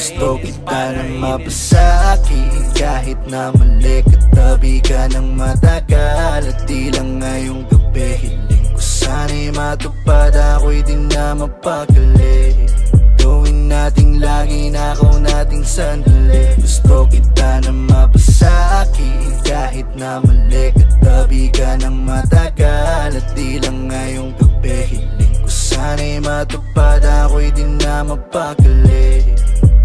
Gusto kita na mapasaki Kahit na mali Katabi ka ng matagal. At di lang ngayong gabi Hiling ko sana'y matupad Ako'y di na mapakali Gawin nating lagi na ako nating sandali. Gusto kita na mapasaki Kahit na mali Katabi ka ng matagal. At di lang ngayong gabi Hiling ko sana'y matupad Ako'y di na mapakali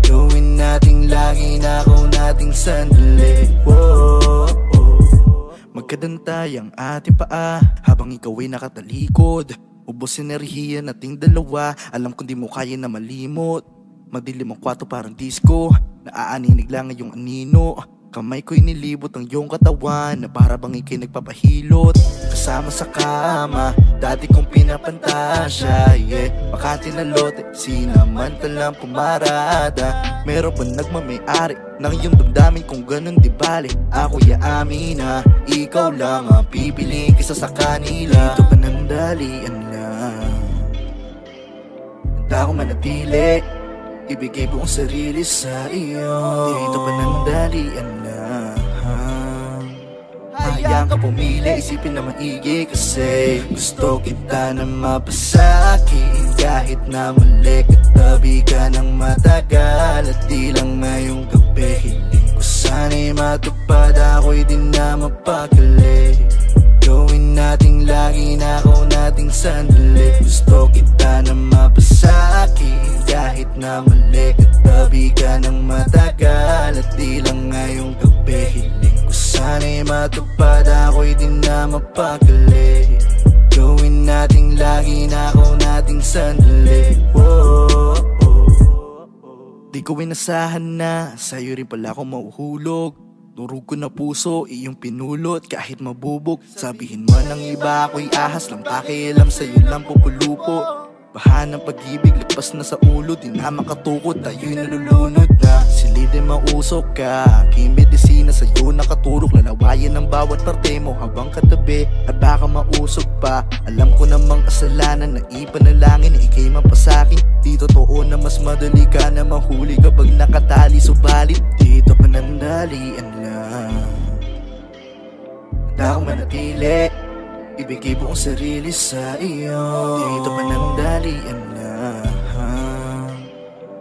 Gawin nating lagi na ako nating sandali. Whoa, Magkadantay ang ating paa Habang ikaw ay nakatalikod. Ubos enerhiya nating dalawa Alam kong di mo kaya na malimot. Magdilim ang kwato parang disco Naaaninig lang ang iyong anino Kamay ko'y nilibot ang iyong katawan Na para bang ikay nagpapahilot. Kasama sa kama Dati kong pinapantasya Yeah, makati na lote Sinamantalang pumarada. Meron ba nagmamayari Ng iyong damdamin kung ganun di bali Ako yaamin na Ikaw lang ang pipiliin kisa sa kanila. Dito pa nandalian lang. Handa ko manatili Ibigay buong sarili sa iyo. Dito pa nandalian lang Hayaan ka pumili, isipin na maigi Kasi gusto kita na mapasaki Kahit na mali, katabi ka ng matagal At di lang ngayong gabi Hiling ko sana'y matupad Ako'y di na mapakali. Gawin nating lagi na ako nating sandali. Gusto kita na Kahit na mali. Katabi ka ng matagal At di lang ngayong gabi. Hiling ko sana'y matupad Ako'y di na mapakali. Gawin nating lagi na ako nating sandali. Whoa, Di ko inasahan na Sa'yo rin pala ako mauhulog. Durog ko na puso, iyong pinulot. Kahit mabubog Sabihin mo ng iba ako'y ahas lang. Pakialam sa'yo lang pupulupo Baha ng pag-ibig, lipas na sa ulo Di na makatukot, tayo'y nalulunod na. Silid ay mausok ka Aking medisina sa'yo nakaturok. Lalawayan ng bawat parte mo habang katabi At baka mausog pa. Alam ko namang kasalanan na ipanalangin Ikay mapasakin. Di totoo na mas madali ka na mahuli Kapag nakatali. Subalit dito panandalian lang Handa akong manatili Ibigay buong sarili sa iyo. Dito panandalian lang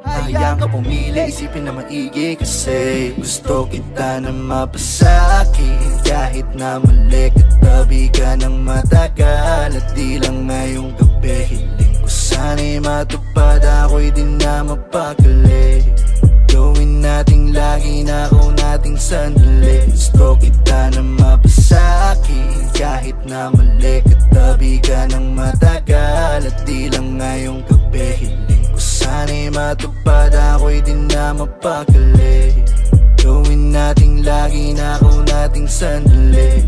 Hayaan ka pumili, isipin na maigi Kasi gusto kita na mapasaki Kahit na mali, katabi ka ng matagal At di lang ngayong gabi Hiling ko sana'y matupad Ako'y di na mapakali. Gawin nating lagi na ako nating sandali. Gusto kita na Kahit na mali Katabi ka ng matagal At di lang ngayong gabi. Hiling ko sana'y matupad Ako'y di na mapakali. Gawin nating lagi na ako nating sandali